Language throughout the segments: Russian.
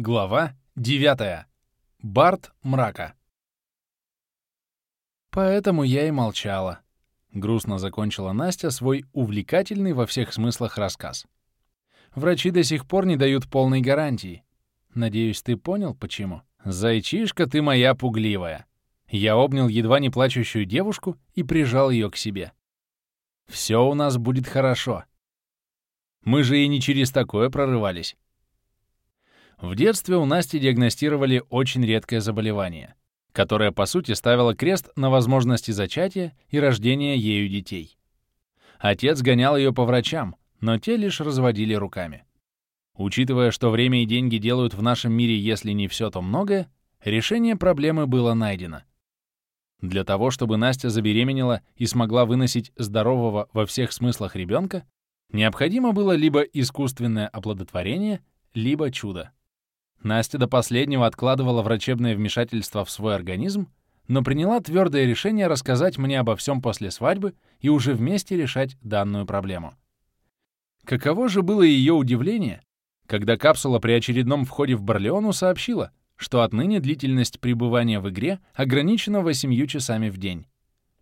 Глава 9. Барт мрака. Поэтому я и молчала. Грустно закончила Настя свой увлекательный во всех смыслах рассказ. Врачи до сих пор не дают полной гарантии. Надеюсь, ты понял, почему? Зайчишка ты моя пугливая. Я обнял едва не плачущую девушку и прижал ее к себе. Все у нас будет хорошо. Мы же и не через такое прорывались. В детстве у Насти диагностировали очень редкое заболевание, которое, по сути, ставило крест на возможности зачатия и рождения ею детей. Отец гонял ее по врачам, но те лишь разводили руками. Учитывая, что время и деньги делают в нашем мире, если не все, то многое, решение проблемы было найдено. Для того, чтобы Настя забеременела и смогла выносить здорового во всех смыслах ребенка, необходимо было либо искусственное оплодотворение, либо чудо. Настя до последнего откладывала врачебное вмешательство в свой организм, но приняла твердое решение рассказать мне обо всем после свадьбы и уже вместе решать данную проблему. Каково же было ее удивление, когда капсула при очередном входе в Барлеону сообщила, что отныне длительность пребывания в игре ограничена 8 часами в день.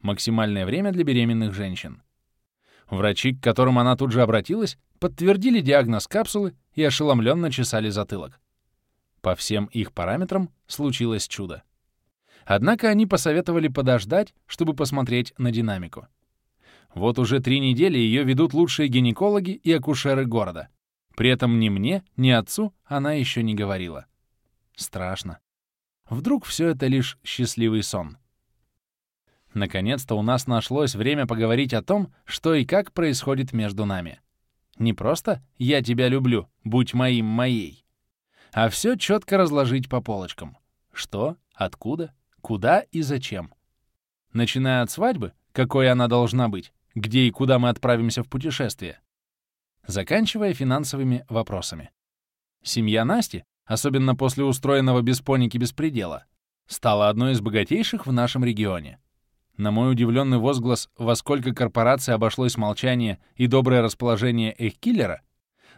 Максимальное время для беременных женщин. Врачи, к которым она тут же обратилась, подтвердили диагноз капсулы и ошеломленно чесали затылок. По всем их параметрам случилось чудо. Однако они посоветовали подождать, чтобы посмотреть на динамику. Вот уже три недели ее ведут лучшие гинекологи и акушеры города. При этом ни мне, ни отцу она еще не говорила. Страшно. Вдруг все это лишь счастливый сон. Наконец-то у нас нашлось время поговорить о том, что и как происходит между нами. Не просто «я тебя люблю, будь моим моей», а все четко разложить по полочкам. Что, откуда, куда и зачем. Начиная от свадьбы, какой она должна быть, где и куда мы отправимся в путешествие, заканчивая финансовыми вопросами. Семья Насти, особенно после устроенного без поники беспредела, стала одной из богатейших в нашем регионе. На мой удивленный возглас, во сколько корпораций обошлось молчание и доброе расположение их киллера,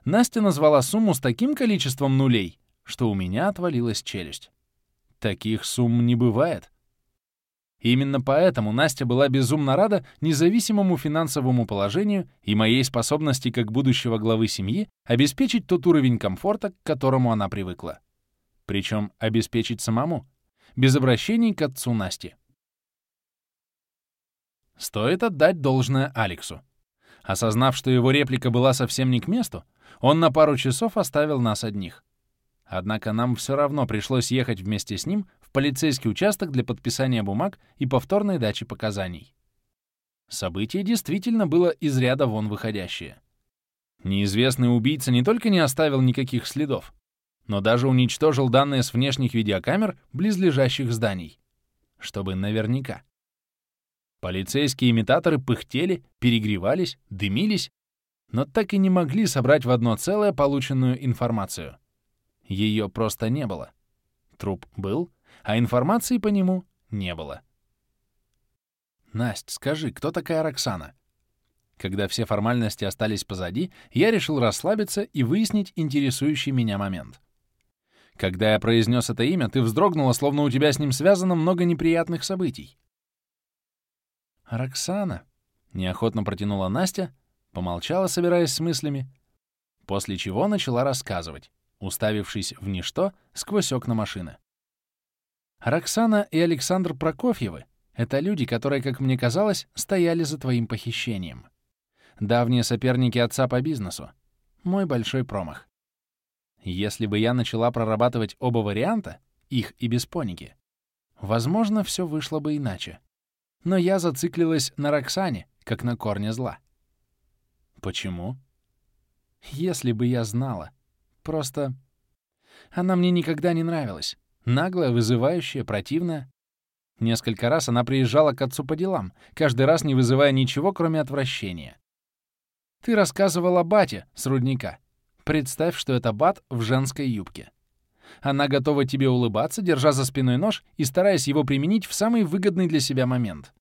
Настя назвала сумму с таким количеством нулей, что у меня отвалилась челюсть. Таких сумм не бывает. именно поэтому Настя была безумно рада независимому финансовому положению и моей способности как будущего главы семьи обеспечить тот уровень комфорта, к которому она привыкла. Причем обеспечить самому, без обращений к отцу Насти. Стоит отдать должное Алексу. Осознав, что его реплика была совсем не к месту, он на пару часов оставил нас одних. Однако нам все равно пришлось ехать вместе с ним в полицейский участок для подписания бумаг и повторной дачи показаний. Событие действительно было из ряда вон выходящее. Неизвестный убийца не только не оставил никаких следов, но даже уничтожил данные с внешних видеокамер близлежащих зданий. Чтобы наверняка. Полицейские имитаторы пыхтели, перегревались, дымились, но так и не могли собрать в одно целое полученную информацию. Ее просто не было. Труп был, а информации по нему не было. «Насть, скажи, кто такая Роксана?» Когда все формальности остались позади, я решил расслабиться и выяснить интересующий меня момент. Когда я произнес это имя, ты вздрогнула, словно у тебя с ним связано много неприятных событий. «Роксана», — неохотно протянула Настя, помолчала, собираясь с мыслями, после чего начала рассказывать уставившись в ничто сквозь окна машины. «Роксана и Александр Прокофьевы — это люди, которые, как мне казалось, стояли за твоим похищением. Давние соперники отца по бизнесу. Мой большой промах. Если бы я начала прорабатывать оба варианта, их и без поники, возможно, все вышло бы иначе. Но я зациклилась на Роксане, как на корне зла. Почему? Если бы я знала. Просто... Она мне никогда не нравилась. Наглая, вызывающая, противная. Несколько раз она приезжала к отцу по делам, каждый раз не вызывая ничего, кроме отвращения. Ты рассказывала бате с рудника. Представь, что это бат в женской юбке. Она готова тебе улыбаться, держа за спиной нож и стараясь его применить в самый выгодный для себя момент.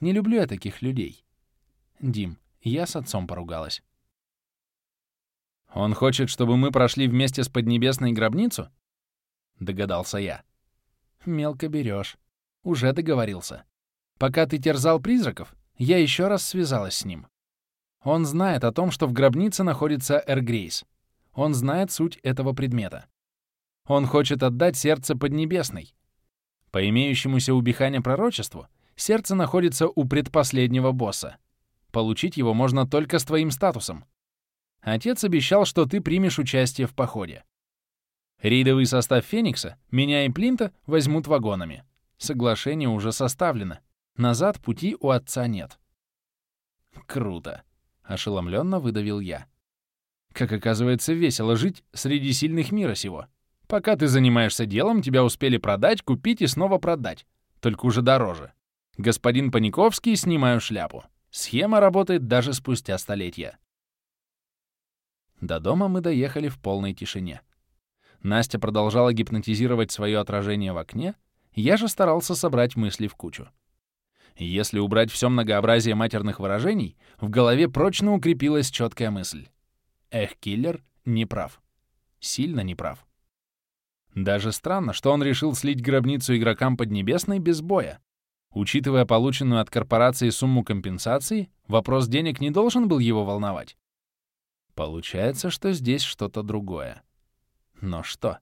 Не люблю я таких людей. Дим, я с отцом поругалась. «Он хочет, чтобы мы прошли вместе с Поднебесной гробницу?» — догадался я. «Мелко берешь. Уже договорился. Пока ты терзал призраков, я еще раз связалась с ним. Он знает о том, что в гробнице находится Эргрейс. Он знает суть этого предмета. Он хочет отдать сердце Поднебесной. По имеющемуся у Биханя пророчеству, сердце находится у предпоследнего босса. Получить его можно только с твоим статусом. Отец обещал, что ты примешь участие в походе. Рейдовый состав Феникса, меня и Плинта, возьмут вагонами. Соглашение уже составлено. Назад пути у отца нет. Круто. Ошеломленно выдавил я. Как оказывается, весело жить среди сильных мира сего. Пока ты занимаешься делом, тебя успели продать, купить и снова продать. Только уже дороже. Господин Паниковский, снимаю шляпу. Схема работает даже спустя столетия. До дома мы доехали в полной тишине. Настя продолжала гипнотизировать свое отражение в окне, я же старался собрать мысли в кучу. Если убрать все многообразие матерных выражений, в голове прочно укрепилась четкая мысль. Эх, киллер не прав. Сильно не прав. Даже странно, что он решил слить гробницу игрокам Поднебесной без боя. Учитывая полученную от корпорации сумму компенсации, вопрос денег не должен был его волновать. Получается, что здесь что-то другое. Но что?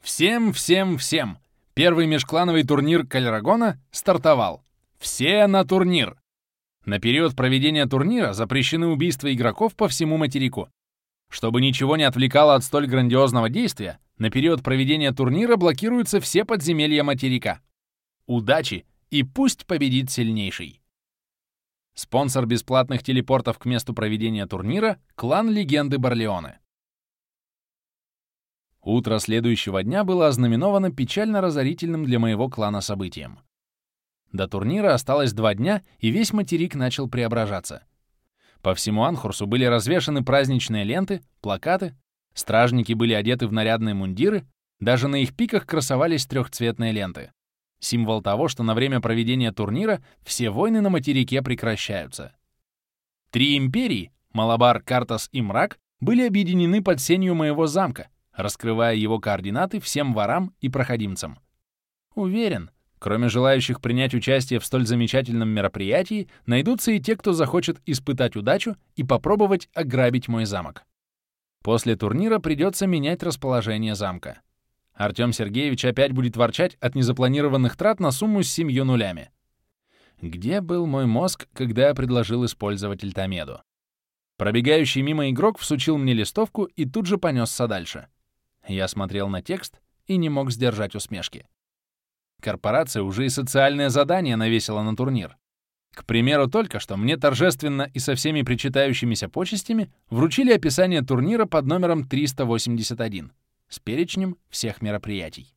Всем, всем, всем! Первый межклановый турнир Кальрагона стартовал. Все на турнир! На период проведения турнира запрещены убийства игроков по всему материку. Чтобы ничего не отвлекало от столь грандиозного действия, на период проведения турнира блокируются все подземелья материка. Удачи и пусть победит сильнейший. Спонсор бесплатных телепортов к месту проведения турнира — клан Легенды Барлеоне. Утро следующего дня было ознаменовано печально-разорительным для моего клана событием. До турнира осталось два дня, и весь материк начал преображаться. По всему Анхурсу были развешаны праздничные ленты, плакаты, стражники были одеты в нарядные мундиры, даже на их пиках красовались трехцветные ленты. Символ того, что на время проведения турнира все войны на материке прекращаются. Три империи — Малабар, Картас и Мрак — были объединены под сенью моего замка, раскрывая его координаты всем ворам и проходимцам. Уверен, кроме желающих принять участие в столь замечательном мероприятии, найдутся и те, кто захочет испытать удачу и попробовать ограбить мой замок. После турнира придется менять расположение замка. Артем Сергеевич опять будет ворчать от незапланированных трат на сумму с семью нулями. Где был мой мозг, когда я предложил использовать Альтамеду? Пробегающий мимо игрок всучил мне листовку и тут же понесся дальше. Я смотрел на текст и не мог сдержать усмешки. Корпорация уже и социальное задание навесила на турнир. К примеру, только что мне торжественно и со всеми причитающимися почестями вручили описание турнира под номером 381 с перечнем всех мероприятий.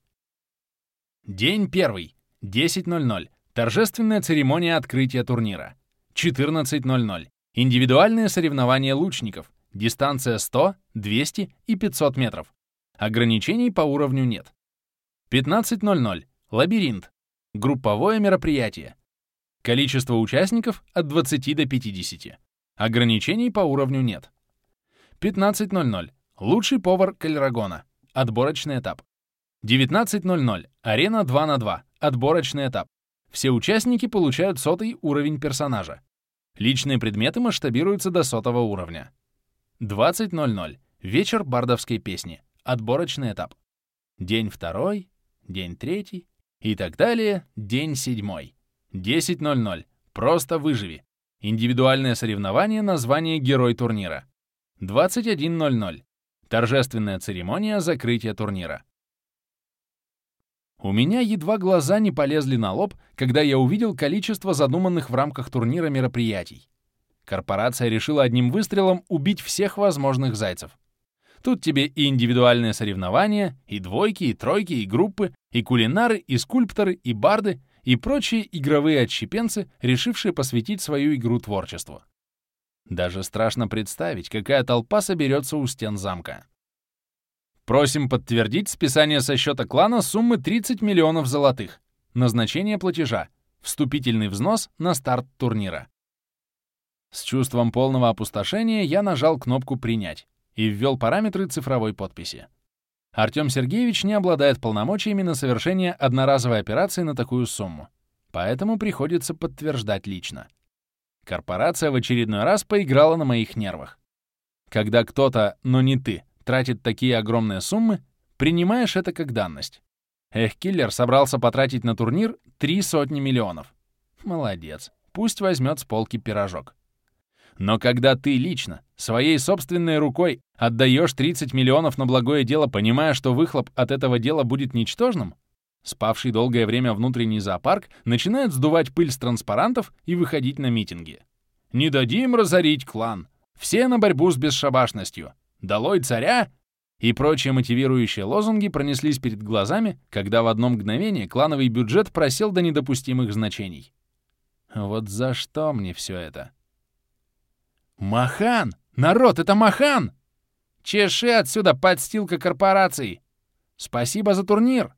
День первый. 10.00. Торжественная церемония открытия турнира. 14.00. Индивидуальные соревнования лучников. Дистанция 100, 200 и 500 метров. Ограничений по уровню нет. 15.00. Лабиринт. Групповое мероприятие. Количество участников от 20 до 50. Ограничений по уровню нет. 15.00. Лучший повар Кальрагона. Отборочный этап. 19.00. Арена 2 на 2. Отборочный этап. Все участники получают сотый уровень персонажа. Личные предметы масштабируются до сотого уровня. 20.00. Вечер бардовской песни. Отборочный этап. День второй, день третий и так далее. День седьмой. 10.00. Просто выживи. Индивидуальное соревнование название «Герой турнира». 21.00. Торжественная церемония закрытия турнира. У меня едва глаза не полезли на лоб, когда я увидел количество задуманных в рамках турнира мероприятий. Корпорация решила одним выстрелом убить всех возможных зайцев. Тут тебе и индивидуальные соревнования, и двойки, и тройки, и группы, и кулинары, и скульпторы, и барды, и прочие игровые отщепенцы, решившие посвятить свою игру творчеству. Даже страшно представить, какая толпа соберется у стен замка. Просим подтвердить списание со счета клана суммы 30 миллионов золотых. Назначение платежа. Вступительный взнос на старт турнира. С чувством полного опустошения я нажал кнопку «Принять» и ввел параметры цифровой подписи. Артем Сергеевич не обладает полномочиями на совершение одноразовой операции на такую сумму, поэтому приходится подтверждать лично. Корпорация в очередной раз поиграла на моих нервах. Когда кто-то, но не ты, тратит такие огромные суммы, принимаешь это как данность. Эх, киллер собрался потратить на турнир три сотни миллионов. Молодец, пусть возьмет с полки пирожок. Но когда ты лично, своей собственной рукой отдаешь 30 миллионов на благое дело, понимая, что выхлоп от этого дела будет ничтожным, спавший долгое время внутренний зоопарк начинает сдувать пыль с транспарантов и выходить на митинги. «Не дадим разорить клан! Все на борьбу с бесшабашностью! Долой царя!» и прочие мотивирующие лозунги пронеслись перед глазами, когда в одно мгновение клановый бюджет просел до недопустимых значений. Вот за что мне все это? «Махан! Народ, это Махан! Чеши отсюда, подстилка корпораций! Спасибо за турнир!»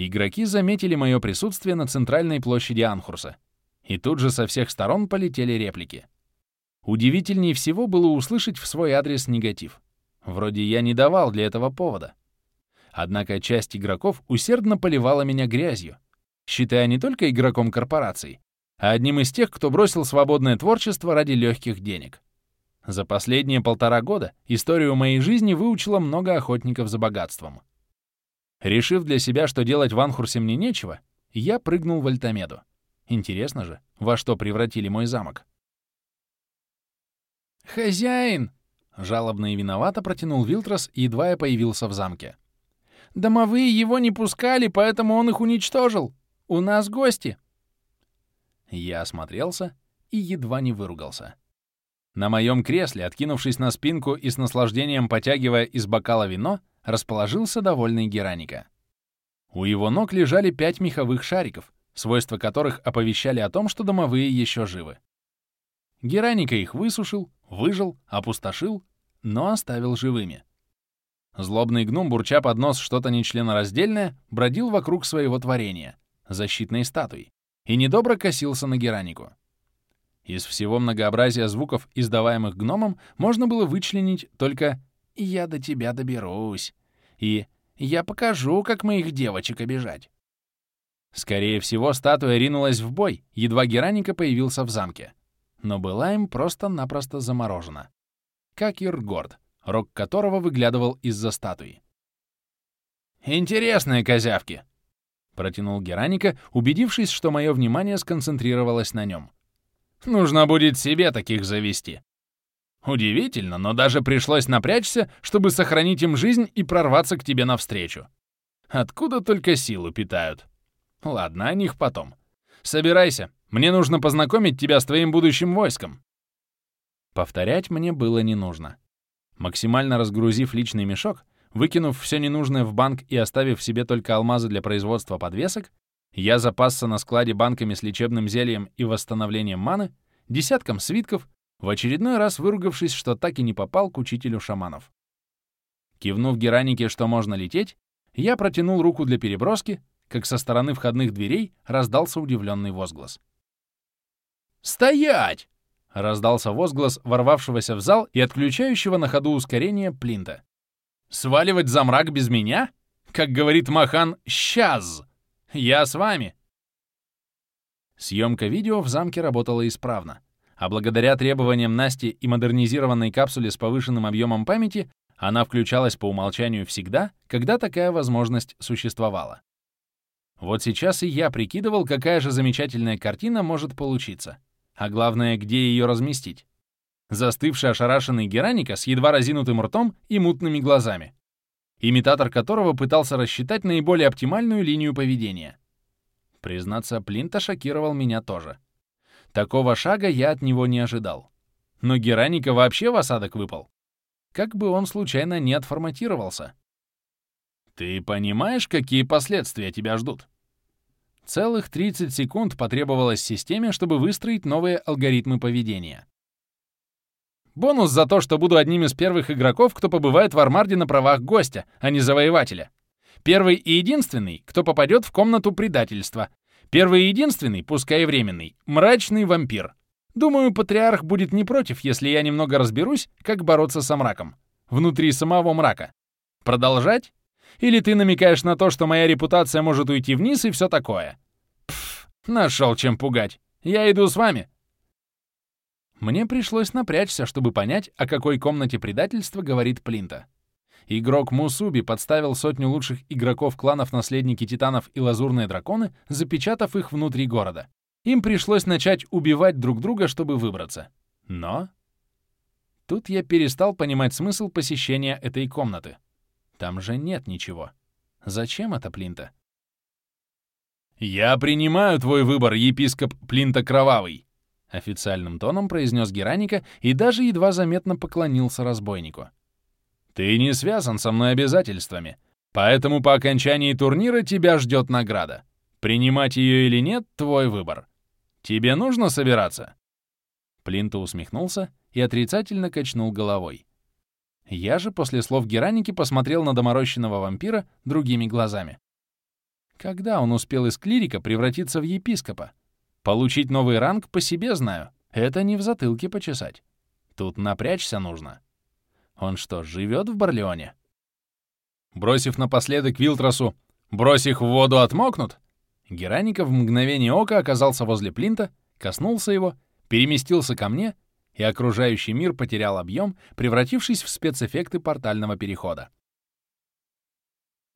Игроки заметили мое присутствие на центральной площади Анхурса. И тут же со всех сторон полетели реплики. Удивительнее всего было услышать в свой адрес негатив. Вроде я не давал для этого повода. Однако часть игроков усердно поливала меня грязью, считая не только игроком корпораций, а одним из тех, кто бросил свободное творчество ради легких денег. За последние полтора года историю моей жизни выучила много охотников за богатством. Решив для себя, что делать в Анхурсе мне нечего, я прыгнул в Альтамеду. Интересно же, во что превратили мой замок. «Хозяин!» — жалобно и виновато протянул Вилтрос, едва я появился в замке. «Домовые его не пускали, поэтому он их уничтожил. У нас гости!» Я осмотрелся и едва не выругался. На моем кресле, откинувшись на спинку и с наслаждением потягивая из бокала вино, расположился довольный Гераника. У его ног лежали пять меховых шариков, свойства которых оповещали о том, что домовые еще живы. Гераника их высушил, выжил, опустошил, но оставил живыми. Злобный гном, бурча под нос что-то нечленораздельное, бродил вокруг своего творения, защитной статуи, и недобро косился на Геранику. Из всего многообразия звуков, издаваемых гномом, можно было вычленить только «я до тебя доберусь» и «я покажу, как моих девочек обижать». Скорее всего, статуя ринулась в бой, едва Гераника появился в замке. Но была им просто-напросто заморожена. Как Иргорд, рог которого выглядывал из-за статуи. «Интересные козявки!» — протянул Гераника, убедившись, что мое внимание сконцентрировалось на нем. Нужно будет себе таких завести. Удивительно, но даже пришлось напрячься, чтобы сохранить им жизнь и прорваться к тебе навстречу. Откуда только силу питают? Ладно, о них потом. Собирайся, мне нужно познакомить тебя с твоим будущим войском. Повторять мне было не нужно. Максимально разгрузив личный мешок, выкинув все ненужное в банк и оставив себе только алмазы для производства подвесок, я запасся на складе банками с лечебным зельем и восстановлением маны, десятком свитков, в очередной раз выругавшись, что так и не попал к учителю шаманов. Кивнув Геранике, что можно лететь, я протянул руку для переброски, как со стороны входных дверей раздался удивленный возглас. «Стоять!» — раздался возглас ворвавшегося в зал и отключающего на ходу ускорение Плинта. «Сваливать за мрак без меня? Как говорит Махан, «сейчас!» Я с вами!» Съемка видео в замке работала исправно, а благодаря требованиям Насти и модернизированной капсуле с повышенным объемом памяти она включалась по умолчанию всегда, когда такая возможность существовала. Вот сейчас и я прикидывал, какая же замечательная картина может получиться. А главное, где ее разместить. Застывший ошарашенный Гераника с едва разинутым ртом и мутными глазами имитатор которого пытался рассчитать наиболее оптимальную линию поведения. Признаться, Плинта шокировал меня тоже. Такого шага я от него не ожидал. Но Гераника вообще в осадок выпал. Как бы он случайно не отформатировался. Ты понимаешь, какие последствия тебя ждут? Целых 30 секунд потребовалось системе, чтобы выстроить новые алгоритмы поведения. Бонус за то, что буду одним из первых игроков, кто побывает в Армарде на правах гостя, а не завоевателя. Первый и единственный, кто попадет в комнату предательства. Первый и единственный, пускай и временный, мрачный вампир. Думаю, патриарх будет не против, если я немного разберусь, как бороться со мраком. Внутри самого мрака. Продолжать? Или ты намекаешь на то, что моя репутация может уйти вниз и все такое? Пф, нашел чем пугать. Я иду с вами. Мне пришлось напрячься, чтобы понять, о какой комнате предательства говорит Плинта. Игрок Мусуби подставил сотню лучших игроков кланов Наследники Титанов и Лазурные Драконы, запечатав их внутри города. Им пришлось начать убивать друг друга, чтобы выбраться. Но... Тут я перестал понимать смысл посещения этой комнаты. Там же нет ничего. Зачем это Плинта? «Я принимаю твой выбор, епископ Плинта Кровавый!» Официальным тоном произнес Гераника и даже едва заметно поклонился разбойнику. «Ты не связан со мной обязательствами, поэтому по окончании турнира тебя ждет награда. Принимать ее или нет — твой выбор. Тебе нужно собираться?» Плинта усмехнулся и отрицательно качнул головой. Я же после слов Гераники посмотрел на доморощенного вампира другими глазами. Когда он успел из клирика превратиться в епископа? Получить новый ранг по себе знаю. Это не в затылке почесать. Тут напрячься нужно. Он что, живет в Барлеоне? Бросив напоследок Вилтросу «Брось их в воду, отмокнут!» Гераника в мгновение ока оказался возле плинта, коснулся его, переместился ко мне — и окружающий мир потерял объем, превратившись в спецэффекты портального перехода.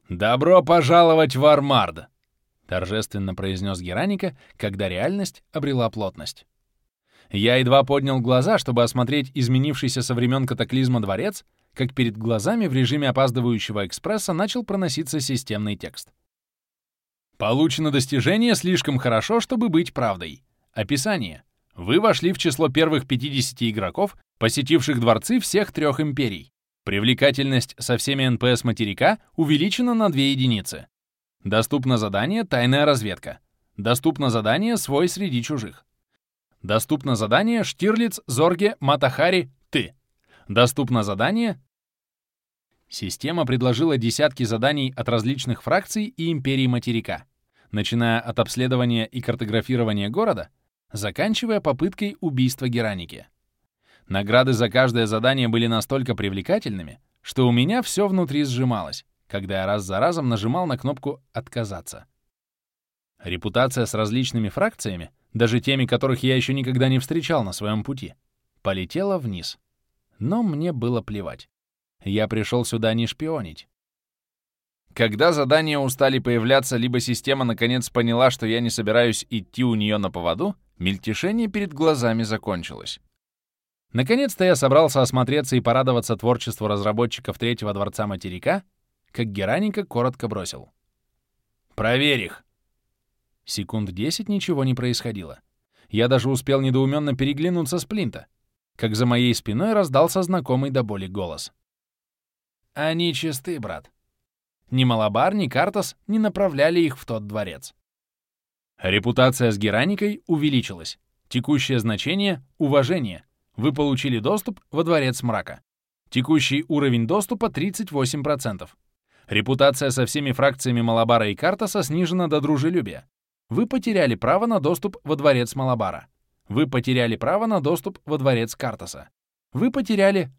«Добро пожаловать в Армард!» — торжественно произнес Гераника, когда реальность обрела плотность. Я едва поднял глаза, чтобы осмотреть изменившийся со времен катаклизма дворец, как перед глазами в режиме опаздывающего экспресса начал проноситься системный текст. Получено достижение слишком хорошо, чтобы быть правдой. Описание. Вы вошли в число первых 50 игроков, посетивших дворцы всех трех империй. Привлекательность со всеми НПС материка увеличена на 2 единицы. Доступно задание «Тайная разведка». Доступно задание «Свой среди чужих». Доступно задание «Штирлиц, Зорге, Мата Хари, ты». Доступно задание Система предложила десятки заданий от различных фракций и империй материка, начиная от обследования и картографирования города — заканчивая попыткой убийства Гераники. Награды за каждое задание были настолько привлекательными, что у меня все внутри сжималось, когда я раз за разом нажимал на кнопку «Отказаться». Репутация с различными фракциями, даже теми, которых я еще никогда не встречал на своем пути, полетела вниз. Но мне было плевать. Я пришел сюда не шпионить. Когда задания устали появляться, либо система наконец поняла, что я не собираюсь идти у нее на поводу, Мельтешение перед глазами закончилось. Наконец-то я собрался осмотреться и порадоваться творчеству разработчиков третьего дворца материка, как Гераника коротко бросил. «Проверь их!» Секунд десять ничего не происходило. Я даже успел недоуменно переглянуться с Плинта, как за моей спиной раздался знакомый до боли голос. «Они чисты, брат. Ни Малабар, ни Картас не направляли их в тот дворец. Репутация с Гераникой увеличилась. Текущее значение — уважение. Вы получили доступ во Дворец Мрака. Текущий уровень доступа — 38%. Репутация со всеми фракциями Малабара и Картаса снижена до дружелюбия. Вы потеряли право на доступ во Дворец Малабара. Вы потеряли право на доступ во Дворец Картаса. Вы потеряли...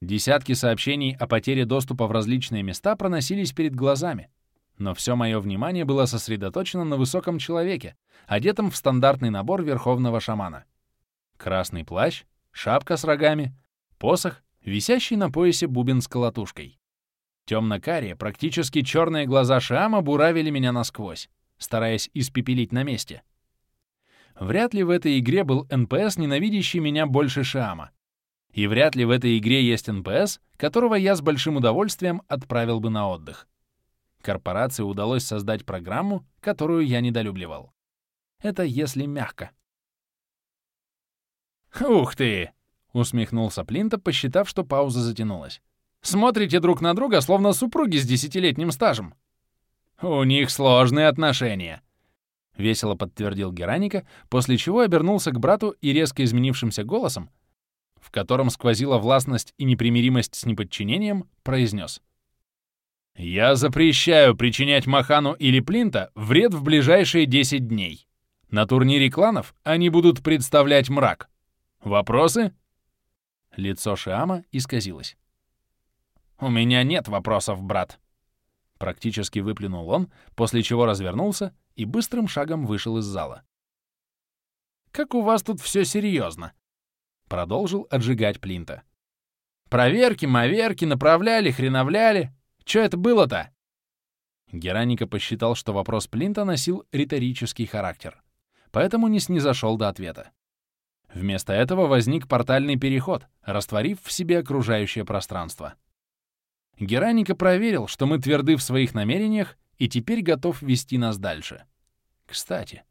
Десятки сообщений о потере доступа в различные места проносились перед глазами но все мое внимание было сосредоточено на высоком человеке, одетом в стандартный набор верховного шамана. Красный плащ, шапка с рогами, посох, висящий на поясе бубен с колотушкой. Темно-карие, практически черные глаза Шиама буравили меня насквозь, стараясь испепелить на месте. Вряд ли в этой игре был НПС, ненавидящий меня больше Шиама. И вряд ли в этой игре есть НПС, которого я с большим удовольствием отправил бы на отдых. Корпорации удалось создать программу, которую я недолюбливал. Это если мягко. «Ух ты!» — усмехнулся Плинта, посчитав, что пауза затянулась. «Смотрите друг на друга, словно супруги с десятилетним стажем». «У них сложные отношения», — весело подтвердил Гераника, после чего обернулся к брату и резко изменившимся голосом, в котором сквозила властность и непримиримость с неподчинением, произнес. «Я запрещаю причинять Махану или Плинта вред в ближайшие 10 дней. На турнире кланов они будут представлять мрак. Вопросы?» Лицо Шиама исказилось. «У меня нет вопросов, брат», — практически выплюнул он, после чего развернулся и быстрым шагом вышел из зала. «Как у вас тут все серьезно?» — продолжил отжигать Плинта. «Проверки, маверки, направляли, хреновляли. Че это было-то?» Гераника посчитал, что вопрос Плинта носил риторический характер, поэтому не снизошел до ответа. Вместо этого возник портальный переход, растворив в себе окружающее пространство. Гераника проверил, что мы тверды в своих намерениях и теперь готов вести нас дальше. Кстати,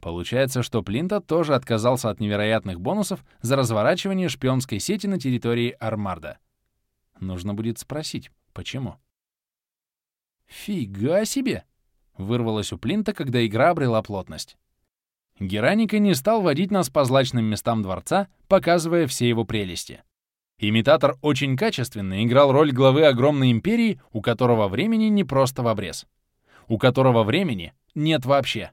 получается, что Плинта тоже отказался от невероятных бонусов за разворачивание шпионской сети на территории Армарда. Нужно будет спросить, почему. «Фига себе!» — вырвалось у Плинта, когда игра обрела плотность. Гераника не стал водить нас по злачным местам дворца, показывая все его прелести. Имитатор очень качественно играл роль главы огромной империи, у которого времени не просто в обрез. У которого времени нет вообще.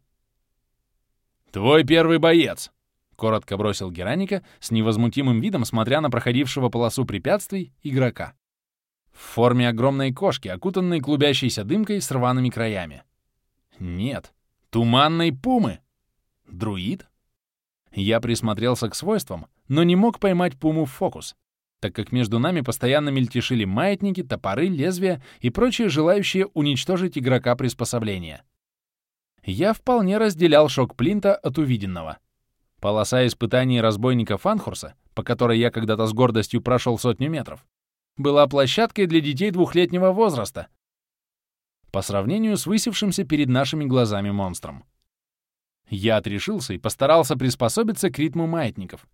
«Твой первый боец!» — коротко бросил Гераника с невозмутимым видом, смотря на проходившего полосу препятствий игрока. В форме огромной кошки, окутанной клубящейся дымкой с рваными краями. Нет, туманной пумы! Друид? Я присмотрелся к свойствам, но не мог поймать пуму в фокус, так как между нами постоянно мельтешили маятники, топоры, лезвия и прочие желающие уничтожить игрока приспособления. Я вполне разделял шок Плинта от увиденного. Полоса испытаний разбойника Фанхурса, по которой я когда-то с гордостью прошел сотню метров, была площадкой для детей двухлетнего возраста по сравнению с высевшимся перед нашими глазами монстром. Я отрешился и постарался приспособиться к ритму маятников.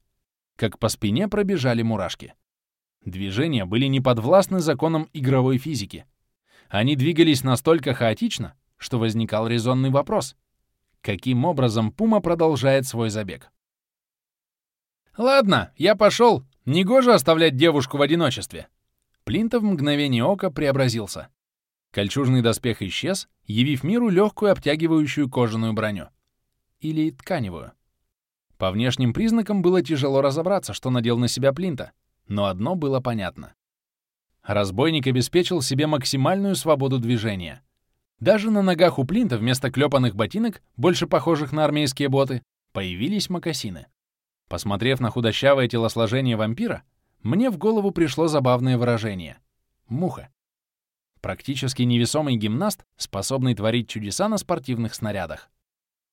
Как по спине пробежали мурашки. Движения были неподвластны законам игровой физики. Они двигались настолько хаотично, что возникал резонный вопрос. Каким образом Пума продолжает свой забег? «Ладно, я пошел. Негоже оставлять девушку в одиночестве». Плинта в мгновение ока преобразился. Кольчужный доспех исчез, явив миру легкую обтягивающую кожаную броню или тканевую. По внешним признакам было тяжело разобраться, что надел на себя Плинта, но одно было понятно. Разбойник обеспечил себе максимальную свободу движения. Даже на ногах у Плинта вместо клепанных ботинок, больше похожих на армейские боты, появились мокасины. Посмотрев на худощавое телосложение вампира, мне в голову пришло забавное выражение — муха. Практически невесомый гимнаст, способный творить чудеса на спортивных снарядах.